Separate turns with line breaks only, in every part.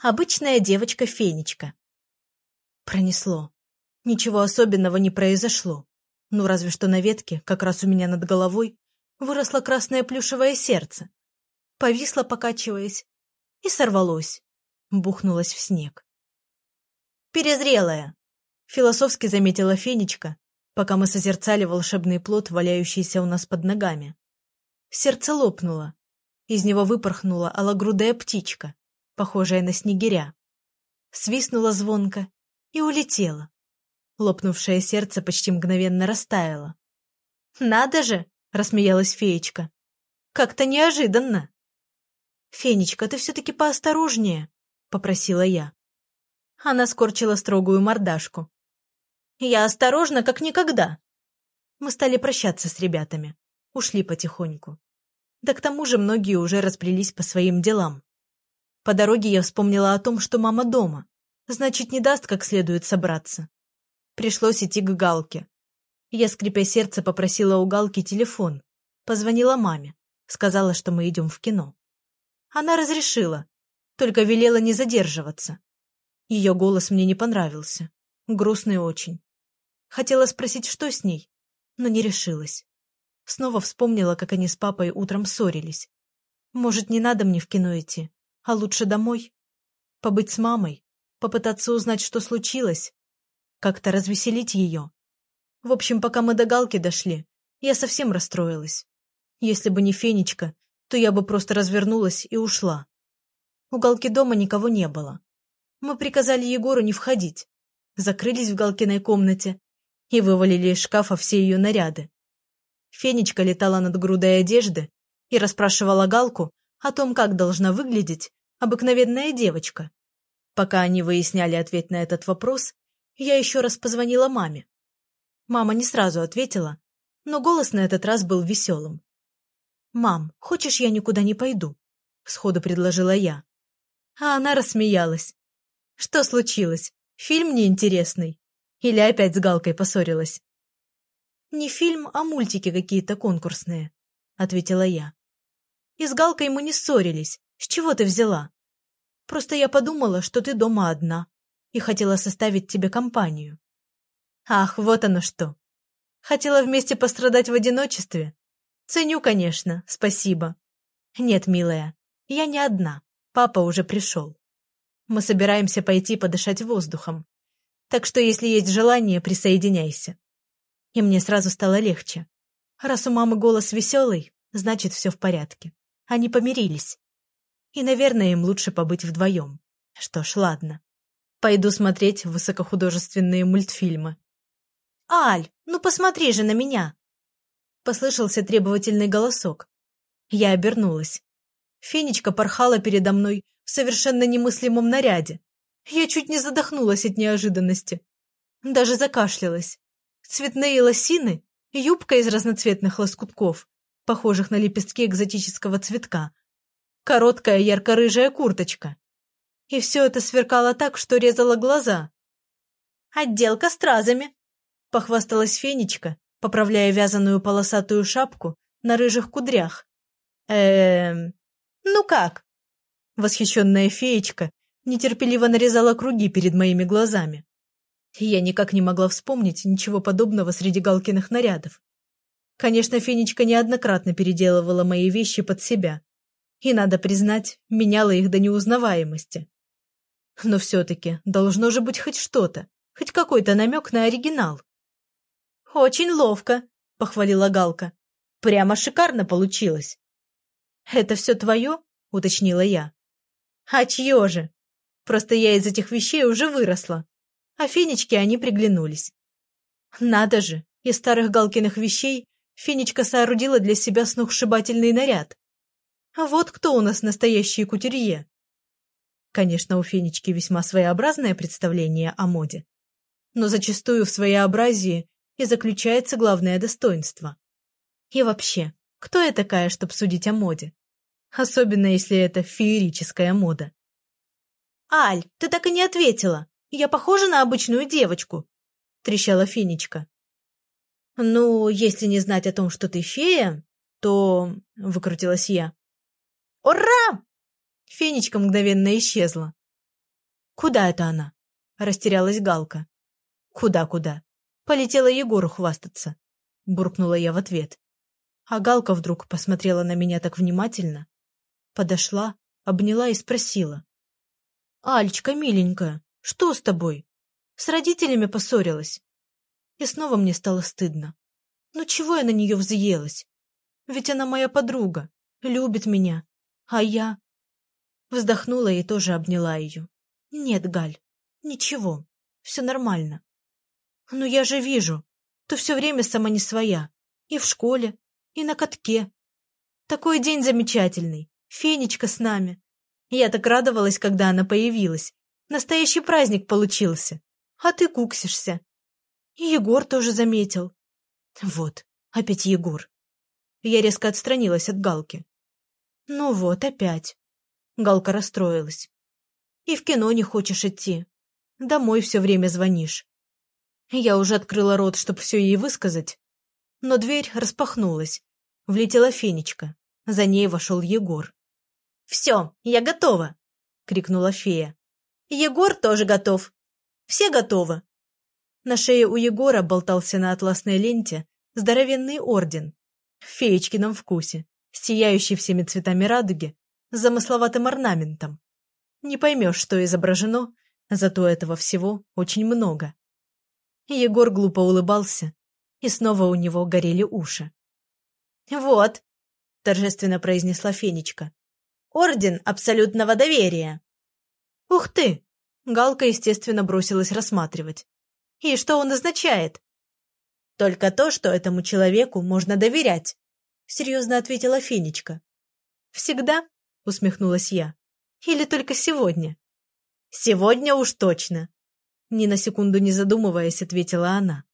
Обычная девочка-фенечка. Пронесло. Ничего особенного не произошло. Ну, разве что на ветке, как раз у меня над головой, выросло красное плюшевое сердце. Повисло, покачиваясь, и сорвалось. Бухнулось в снег. «Перезрелая!» — философски заметила Фенечка, пока мы созерцали волшебный плод, валяющийся у нас под ногами. Сердце лопнуло. Из него выпорхнула алогрудая птичка, похожая на снегиря. Свистнула звонко и улетела. Лопнувшее сердце почти мгновенно растаяло. «Надо же!» — рассмеялась феечка. «Как-то неожиданно!» «Фенечка, ты все-таки поосторожнее!» — попросила я. Она скорчила строгую мордашку. «Я осторожна, как никогда!» Мы стали прощаться с ребятами. Ушли потихоньку. Да к тому же многие уже расплелись по своим делам. По дороге я вспомнила о том, что мама дома. Значит, не даст как следует собраться. Пришлось идти к Галке. Я, скрипя сердце, попросила у Галки телефон. Позвонила маме. Сказала, что мы идем в кино. Она разрешила, только велела не задерживаться. Ее голос мне не понравился. Грустный очень. Хотела спросить, что с ней, но не решилась. Снова вспомнила, как они с папой утром ссорились. Может, не надо мне в кино идти, а лучше домой? Побыть с мамой, попытаться узнать, что случилось, как-то развеселить ее. В общем, пока мы до Галки дошли, я совсем расстроилась. Если бы не Фенечка, то я бы просто развернулась и ушла. У Галки дома никого не было. Мы приказали Егору не входить, закрылись в Галкиной комнате и вывалили из шкафа все ее наряды. Фенечка летала над грудой одежды и расспрашивала Галку о том, как должна выглядеть обыкновенная девочка. Пока они выясняли ответ на этот вопрос, я еще раз позвонила маме. Мама не сразу ответила, но голос на этот раз был веселым. «Мам, хочешь, я никуда не пойду?» — сходу предложила я. А она рассмеялась. «Что случилось? Фильм неинтересный? Или опять с Галкой поссорилась?» «Не фильм, а мультики какие-то конкурсные», — ответила я. «И с Галкой мы не ссорились. С чего ты взяла? Просто я подумала, что ты дома одна, и хотела составить тебе компанию». «Ах, вот оно что! Хотела вместе пострадать в одиночестве? Ценю, конечно, спасибо. Нет, милая, я не одна, папа уже пришел. Мы собираемся пойти подышать воздухом, так что если есть желание, присоединяйся». И мне сразу стало легче. Раз у мамы голос веселый, значит, все в порядке. Они помирились. И, наверное, им лучше побыть вдвоем. Что ж, ладно. Пойду смотреть высокохудожественные мультфильмы. «Аль, ну посмотри же на меня!» Послышался требовательный голосок. Я обернулась. Фенечка порхала передо мной в совершенно немыслимом наряде. Я чуть не задохнулась от неожиданности. Даже закашлялась цветные лосины, юбка из разноцветных лоскутков, похожих на лепестки экзотического цветка, короткая ярко-рыжая курточка. И все это сверкало так, что резало глаза. «Отделка стразами!» — похвасталась Фенечка, поправляя вязаную полосатую шапку на рыжих кудрях. «Эм... Ну как?» Восхищенная феечка нетерпеливо нарезала круги перед моими глазами. Я никак не могла вспомнить ничего подобного среди Галкиных нарядов. Конечно, Фенечка неоднократно переделывала мои вещи под себя. И, надо признать, меняла их до неузнаваемости. Но все-таки должно же быть хоть что-то, хоть какой-то намек на оригинал. «Очень ловко», — похвалила Галка. «Прямо шикарно получилось». «Это все твое?» — уточнила я. «А чье же? Просто я из этих вещей уже выросла а Фенечке они приглянулись. Надо же, из старых Галкиных вещей Фенечка соорудила для себя сногсшибательный наряд. А вот кто у нас настоящий кутюрье. Конечно, у Фенечки весьма своеобразное представление о моде. Но зачастую в своеобразии и заключается главное достоинство. И вообще, кто я такая, чтобы судить о моде? Особенно, если это феерическая мода. «Аль, ты так и не ответила!» Я похожа на обычную девочку?» — трещала Фенечка. «Ну, если не знать о том, что ты фея, то...» — выкрутилась я. «Ура!» Фенечка мгновенно исчезла. «Куда это она?» — растерялась Галка. «Куда-куда?» Полетела Егору хвастаться, — буркнула я в ответ. А Галка вдруг посмотрела на меня так внимательно, подошла, обняла и спросила. «Альчка, миленькая, что с тобой? С родителями поссорилась?» И снова мне стало стыдно. Ну чего я на нее взъелась? Ведь она моя подруга, любит меня, а я... Вздохнула и тоже обняла ее. Нет, Галь, ничего, все нормально. Но я же вижу, ты все время сама не своя. И в школе, и на катке. Такой день замечательный. Фенечка с нами. Я так радовалась, когда она появилась. Настоящий праздник получился. А ты куксишься. И Егор тоже заметил. Вот, опять Егор. Я резко отстранилась от Галки. Ну вот, опять. Галка расстроилась. И в кино не хочешь идти. Домой все время звонишь. Я уже открыла рот, чтобы все ей высказать, но дверь распахнулась. Влетела Фенечка. За ней вошел Егор. «Все, я готова!» — крикнула фея. «Егор тоже готов! Все готовы!» На шее у Егора болтался на атласной ленте здоровенный орден в феечкином вкусе, сияющий всеми цветами радуги, с замысловатым орнаментом. Не поймешь, что изображено, зато этого всего очень много. Егор глупо улыбался, и снова у него горели уши. «Вот», — торжественно произнесла Фенечка, — «орден абсолютного доверия». «Ух ты!» — Галка, естественно, бросилась рассматривать. «И что он означает?» «Только то, что этому человеку можно доверять», — серьезно ответила Фенечка. «Всегда?» — усмехнулась я. «Или только сегодня?» «Сегодня уж точно», ни на секунду не задумываясь, ответила она.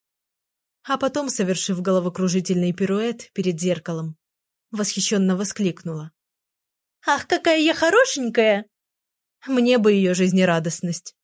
А потом, совершив головокружительный пируэт перед зеркалом, восхищенно воскликнула. «Ах, какая я хорошенькая!» Мне бы ее жизнерадостность.